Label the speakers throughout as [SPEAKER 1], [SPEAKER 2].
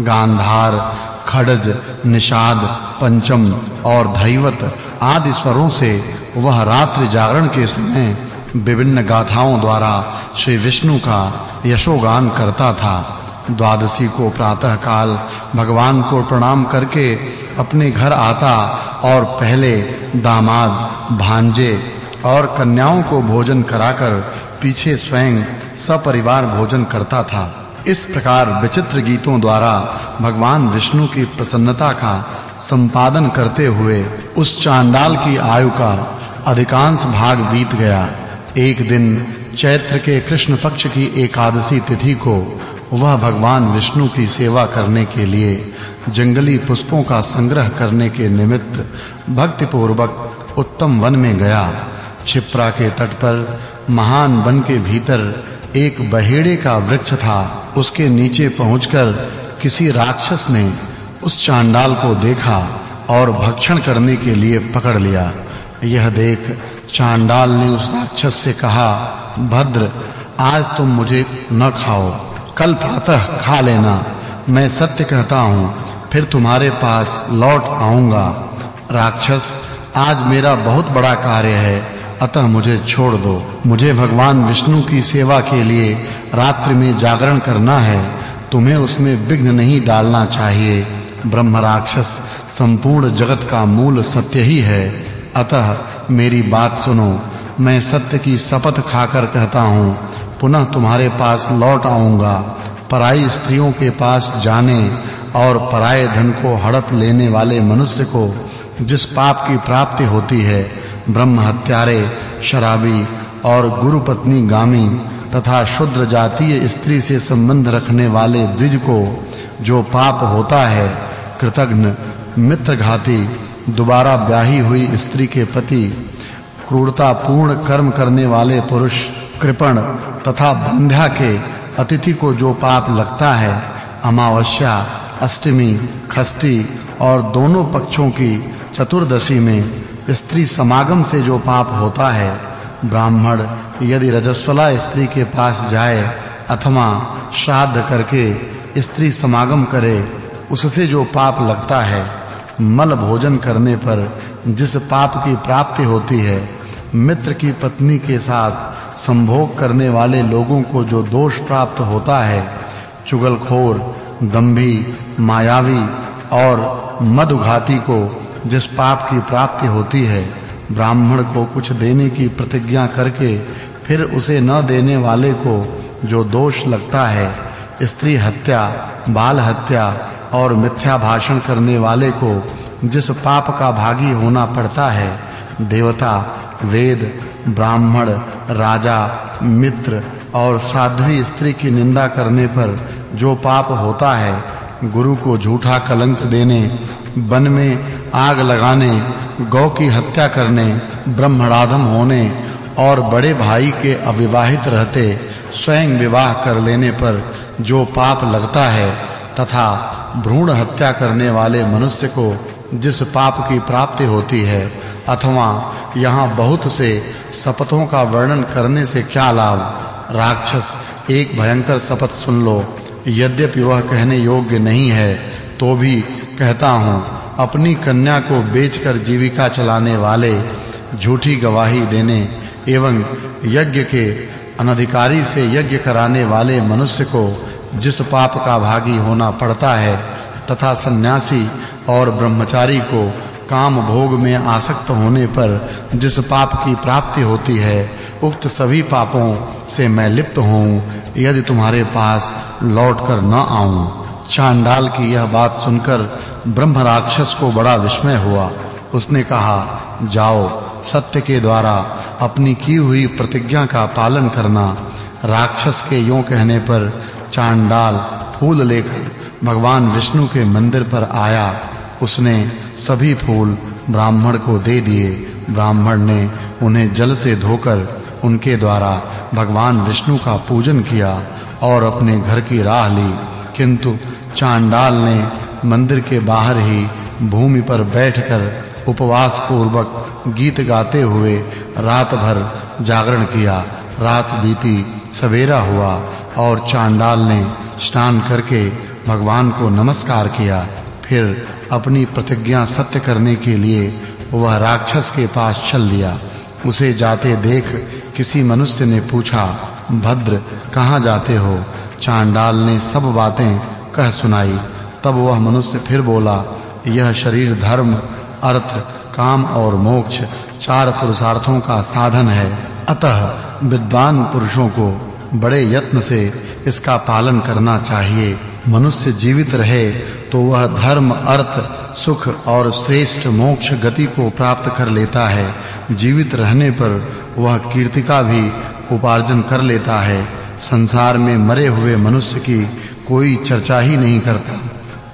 [SPEAKER 1] गांधार, खड़ज, निषाद, पंचम और धैवत आदि स्वरों से वह रात्रि जागरण के समय विभिन्न गाथाओं द्वारा श्री विष्णु का यशोगान करता था। द्वादशी को प्रातः काल भगवान को प्रणाम करके अपने घर आता और पहले दामाद, भांजे और कन्याओं को भोजन कराकर पीछे स्वयं सपरिवार भोजन करता था। इस प्रकार विचित्र गीतों द्वारा भगवान विष्णु की प्रसन्नता का संपादन करते हुए उस चांडाल की आयु का अधिकांश भाग बीत गया। एक दिन चैत्र के कृष्ण पक्ष की एकादशी तिथि को वह भगवान विष्णु की सेवा करने के लिए जंगली पुष्पों का संग्रह करने के निमित्त भक्ति पूर्वक उत्तम वन में गया। छिप्रा के तट पर महान वन के भीतर एक बहेड़े का वृक्ष था। उसके नीचे पहुंचकर किसी राक्षस ने उस चांडाल को देखा और भक्षण करने के लिए पकड़ लिया। यह देख चांडाल ने उस राक्षस से कहा, भद्र, आज तुम मुझे न खाओ। कल प्रातः खा लेना। मैं सत्य कहता हूँ, फिर तुम्हारे पास लौट आऊँगा। राक्षस, आज मेरा बहुत बड़ा कार्य है। अतः मुझे छोड़ दो। मुझे भगवान विष्णु की सेवा के लिए रात्रि में जागरण करना है। तुम्हें उसमें विघ्न नहीं डालना चाहिए। ब्रह्म राक्षस संपूर्ण जगत का मूल सत्य ही है। अतः मेरी बात सुनो। मैं सत्य की शपथ खाकर कहता हूँ, पुनः तुम्हारे पास लौट आऊँगा। पराई स्त्रियों के पास जाने और पराये धन को हड़प लेने वाले मनुष्य को जिस पाप की प्राप्ति होती है ब्रह्म हत्यारे, शराबी और गुरु पत्नी गामी तथा शुद्र जातीय स्त्री से संबंध रखने वाले द्विज को जो पाप होता है, कृतघ्न, मित्रघाती, दोबारा ब्याही हुई स्त्री के पति क्रूरता पूर्ण कर्म करने वाले पुरुष, कृपण तथा बंध्या के अतिथि को जो पाप लगता है, अमावस्या, अष्टमी खष्टी और दोनों पक्षों की चतुर्दशी में स्त्री समागम से जो पाप होता है, ब्राह्मण यदि रजस्वला स्त्री के पास जाए अथवा श्राद्ध करके स्त्री समागम करे, उससे जो पाप लगता है, मल भोजन करने पर जिस पाप की प्राप्ति होती है, मित्र की पत्नी के साथ संभोग करने वाले लोगों को जो दोष प्राप्त होता है, चुगलखोर, दंभी, मायावी और मधुघाती को जिस पाप की प्राप्ति होती है, ब्राह्मण को कुछ देने की प्रतिज्ञा करके फिर उसे न देने वाले को जो दोष लगता है, स्त्री हत्या, बाल हत्या और मिथ्या भाषण करने वाले को जिस पाप का भागी होना पड़ता है, देवता, वेद, ब्राह्मण, राजा, मित्र और साध्वी स्त्री की निंदा करने पर जो पाप होता है, गुरु को झूठा कलंक देने, वन में आग लगाने, गौ की हत्या करने ब्रह्मणाधम होने और बड़े भाई के अविवाहित रहते, स्वयं विवाह कर लेने पर जो पाप लगता है तथा भ्रूण हत्या करने वाले मनुष्य को जिस पाप की प्राप्ति होती है, अथवा यहाँ बहुत से शपथों का वर्णन करने से क्या लाभ? राक्षस, एक भयंकर शपथ सुन लो। यद्यपि वह कहने योग्य नहीं है तो भी कहता हूँ अपनी कन्या को बेचकर जीविका चलाने वाले झूठी गवाही देने एवं यज्ञ के अनधिकारी से यज्ञ कराने वाले मनुष्य को जिस पाप का भागी होना पड़ता है तथा सन्यासी और ब्रह्मचारी को काम भोग में आसक्त होने पर जिस पाप की प्राप्ति होती है, उक्त सभी पापों से मैं लिप्त हूँ यदि तुम्हारे पास लौटकर न आऊँ। चांडाल की यह बात सुनकर ब्रह्म राक्षस को बड़ा विस्मय हुआ। उसने कहा, जाओ, सत्य के द्वारा अपनी की हुई प्रतिज्ञा का पालन करना। राक्षस के यों कहने पर चांडाल फूल लेकर भगवान विष्णु के मंदिर पर आया। उसने सभी फूल ब्राह्मण को दे दिए। ब्राह्मण ने उन्हें जल से धोकर उनके द्वारा भगवान विष्णु का पूजन किया और अपने घर की राह ली। किंतु चांडाल ने मंदिर के बाहर ही भूमि पर बैठकर उपवास पूर्वक गीत गाते हुए रात भर जागरण किया। रात बीती, सवेरा हुआ और चांडाल ने स्नान करके भगवान को नमस्कार किया। फिर अपनी प्रतिज्ञा सत्य करने के लिए वह राक्षस के पास चल दिया। उसे जाते देख किसी मनुष्य ने पूछा, भद्र, कहाँ जाते हो? चांडाल ने सब बातें कह सुनाई। तब वह मनुष्य फिर बोला, यह शरीर धर्म, अर्थ, काम और मोक्ष चार पुरुषार्थों का साधन है। अतः विद्वान पुरुषों को बड़े यत्न से इसका पालन करना चाहिए। मनुष्य जीवित रहे तो वह धर्म, अर्थ, सुख और श्रेष्ठ मोक्ष गति को प्राप्त कर लेता है। जीवित रहने पर वह कीर्ति का भी उपार्जन कर लेता है। संसार में मरे हुए मनुष्य की कोई चर्चा ही नहीं करता।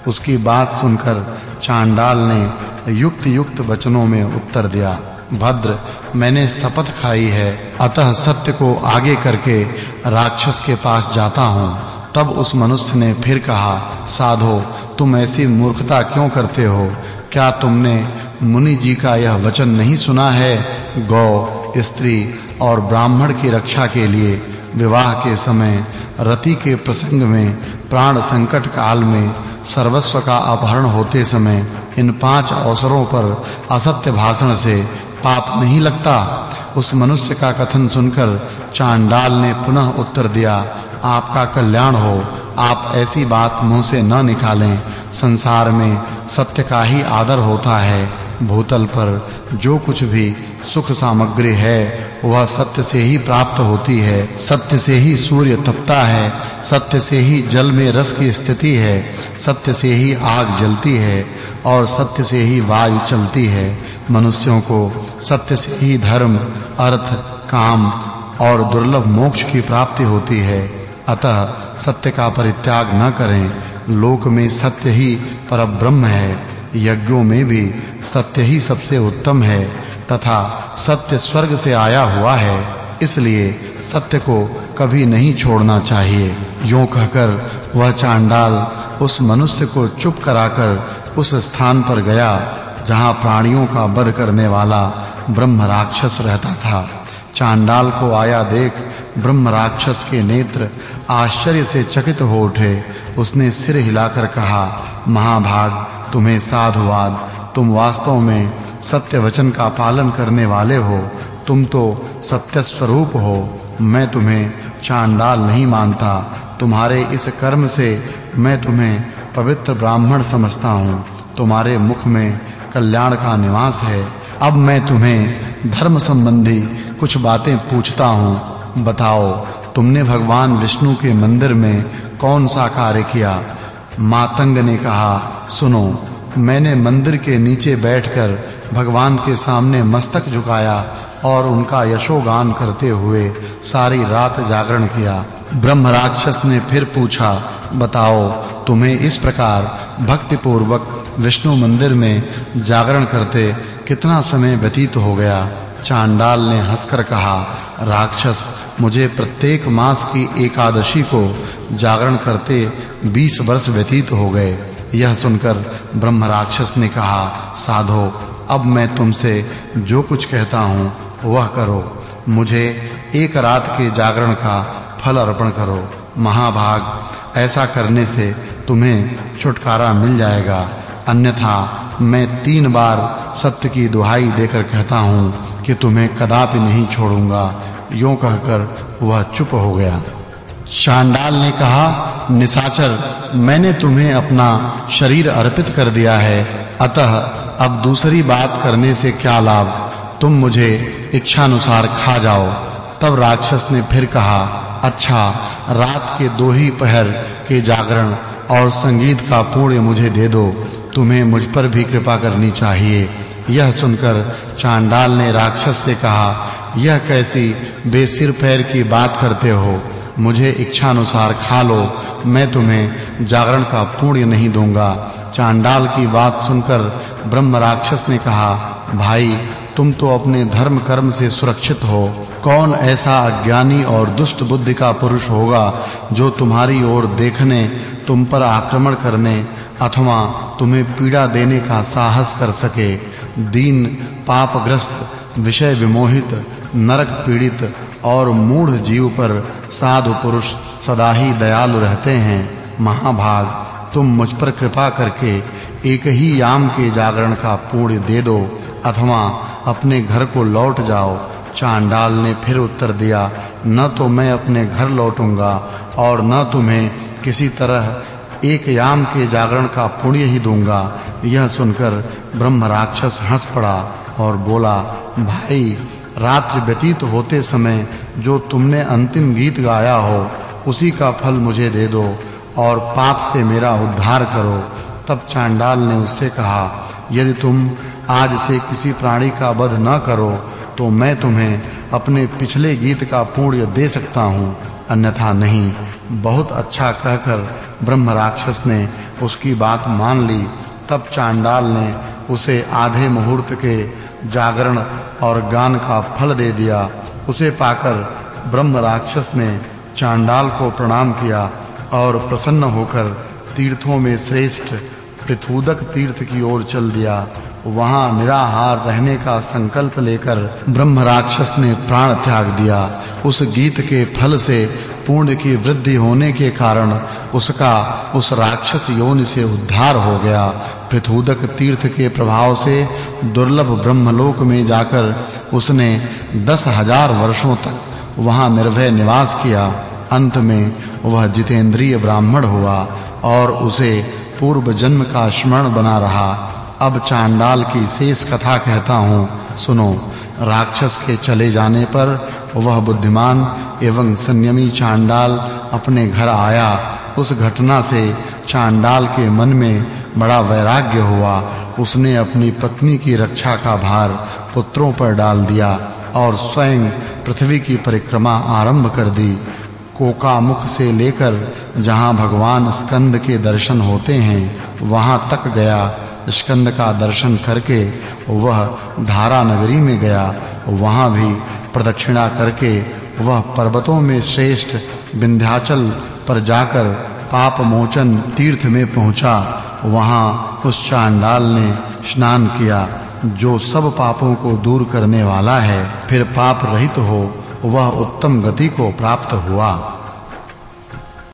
[SPEAKER 1] उसकी बात सुनकर चांडाल ने युक्त युक्त वचनों में उत्तर दिया, भद्र, मैंने शपथ खाई है। अतः सत्य को आगे करके राक्षस के पास जाता हूँ। तब उस मनुष्य ने फिर कहा, साधो, तुम ऐसी मूर्खता क्यों करते हो? क्या तुमने मुनि जी का यह वचन नहीं सुना है? गौ, स्त्री और ब्राह्मण की रक्षा के लिए विवाह के समय रति के प्रसंग में प्राण संकट काल में सर्वस्व का अपहरण होते समय इन पाँच अवसरों पर असत्य भाषण से पाप नहीं लगता। उस मनुष्य का कथन सुनकर चांडाल ने पुनः उत्तर दिया, आपका कल्याण हो, आप ऐसी बात मुँह से न निकालें। संसार में सत्य का ही आदर होता है। भूतल पर जो कुछ भी सुख सामग्री है, वह सत्य से ही प्राप्त होती है। सत्य से ही सूर्य तपता है, सत्य से ही जल में रस की स्थिति है, सत्य से ही आग जलती है, और सत्य से ही वायु चलती है। मनुष्यों को सत्य से ही धर्म, अर्थ, काम और दुर्लभ मोक्ष की प्राप्ति होती है। अतः सत्य का परित्याग न करें। लोक में सत्य ही परब्रह्म है। यज्ञों में भी सत्य ही सबसे उत्तम है। तथा सत्य स्वर्ग से आया हुआ है, इसलिए सत्य को कभी नहीं छोड़ना चाहिए। यूँ कहकर वह चांडाल उस मनुष्य को चुप कराकर उस स्थान पर गया, जहाँ प्राणियों का वध करने वाला ब्रह्म राक्षस रहता था। चांडाल को आया देख ब्रह्म राक्षस के नेत्र आश्चर्य से चकित हो उठे। उसने सिर हिलाकर कहा, महाभाग, तुम्हें साधुवाद तुम वास्तव में सत्य वचन का पालन करने वाले हो, तुम तो सत्य स्वरूप हो। मैं तुम्हें चांडाल नहीं मानता। तुम्हारे इस कर्म से मैं तुम्हें पवित्र ब्राह्मण समझता हूँ। तुम्हारे मुख में कल्याण का निवास है। अब मैं तुम्हें धर्म संबंधी कुछ बातें पूछता हूँ। बताओ, तुमने भगवान विष्णु के मंदिर में कौन सा कार्य किया? मातंग ने कहा, सुनो मैंने मंदिर के नीचे बैठकर भगवान के सामने मस्तक झुकाया और उनका यशोगान करते हुए सारी रात जागरण किया। ब्रह्म राक्षस ने फिर पूछा, बताओ, तुम्हें इस प्रकार भक्ति पूर्वक विष्णु मंदिर में जागरण करते कितना समय व्यतीत हो गया? चांडाल ने हंसकर कहा, राक्षस, मुझे प्रत्येक मास की एकादशी को जागरण करते 20 वर्ष व्यतीत हो गए। यह सुनकर ब्रह्म राक्षस ने कहा, साधो, अब मैं तुमसे जो कुछ कहता हूँ, वह करो। मुझे एक रात के जागरण का फल अर्पण करो। महाभाग, ऐसा करने से तुम्हें छुटकारा मिल जाएगा। अन्यथा मैं तीन बार सत्य की दुहाई देकर कहता हूँ कि तुम्हें कदापि नहीं छोड़ूँगा। यूँ कहकर वह चुप हो गया। शांडाल ने कहा निशाचर, मैंने तुम्हें अपना शरीर अर्पित कर दिया है। अतः अब दूसरी बात करने से क्या लाभ? तुम मुझे इच्छा अनुसार खा जाओ। तब राक्षस ने फिर कहा अच्छा रात के दो ही पहर के जागरण और संगीत का पुण्य मुझे दे दो। तुम्हें मुझ पर भी कृपा करनी चाहिए। यह सुनकर चांडाल ने राक्षस से कहा, यह कैसी बेसिर पैर की बात करते हो? मुझे इच्छा अनुसार खा लो। मैं तुम्हें जागरण का पुण्य नहीं दूँगा। चांडाल की बात सुनकर ब्रह्म राक्षस ने कहा, भाई, तुम तो अपने धर्म कर्म से सुरक्षित हो। कौन ऐसा अज्ञानी और दुष्ट बुद्धि का पुरुष होगा जो तुम्हारी ओर देखने, तुम पर आक्रमण करने अथवा तुम्हें पीड़ा देने का साहस कर सके? दीन, पापग्रस्त, विषय विमोहित, नरक पीड़ित और मूढ़ जीव पर साधु पुरुष सदा ही दयालु रहते हैं, महाभाग। तुम मुझ पर कृपा करके एक ही याम के जागरण का पुण्य दे दो, अथवा अपने घर को लौट जाओ। चांडाल ने फिर उत्तर दिया, न तो मैं अपने घर लौटूँगा, और न तुम्हें किसी तरह एक याम के जागरण का पुण्य ही दूँगा। यह सुनकर ब्रह्म राक्षस हंस पड़ा और बोला, भाई, रात्रि व्यतीत होते समय जो तुमने अंतिम गीत गाया हो उसी का फल मुझे दे दो और पाप से मेरा उद्धार करो। तब चांडाल ने उससे कहा, यदि तुम आज से किसी प्राणी का वध न करो तो मैं तुम्हें अपने पिछले गीत का पुण्य दे सकता हूँ। अन्यथा नहीं, बहुत अच्छा कहकर ब्रह्म राक्षस ने उसकी बात मान ली। तब चांडाल ने उसे आधे मुहूर्त के जागरण और गान का फल दे दिया। उसे पाकर ब्रह्म राक्षस ने चांडाल को प्रणाम किया और प्रसन्न होकर तीर्थों में श्रेष्ठ पृथुदक तीर्थ की ओर चल दिया। वहाँ निराहार रहने का संकल्प लेकर ब्रह्म राक्षस ने प्राण त्याग दिया। उस गीत के फल से पुण्य की वृद्धि होने के कारण उसका उस राक्षस योनि से उद्धार हो गया। पृथुदक तीर्थ के प्रभाव से दुर्लभ ब्रह्मलोक में जाकर उसने दस हज़ार वर्षों तक वहाँ निर्भय निवास किया। अंत में वह जितेंद्रिय ब्राह्मण हुआ और उसे पूर्व जन्म का स्मरण बना रहा। अब चांडाल की शेष कथा कहता हूँ, सुनो। राक्षस के चले जाने पर वह बुद्धिमान एवं संयमी चांडाल अपने घर आया। उस घटना से चांडाल के मन में बड़ा वैराग्य हुआ। उसने अपनी पत्नी की रक्षा का भार पुत्रों पर डाल दिया और स्वयं पृथ्वी की परिक्रमा आरंभ कर दी। कोका मुख से लेकर जहाँ भगवान स्कंद के दर्शन होते हैं, वहाँ तक गया। स्कंद का दर्शन करके वह धारा नगरी में गया। वहाँ भी प्रदक्षिणा करके वह पर्वतों में श्रेष्ठ विंध्याचल पर जाकर पाप मोचन तीर्थ में पहुँचा। वहाँ उस चांडाल ने स्नान किया। जो सब पापों को दूर करने वाला है, फिर पाप रहित हो, वह उत्तम गति को प्राप्त हुआ।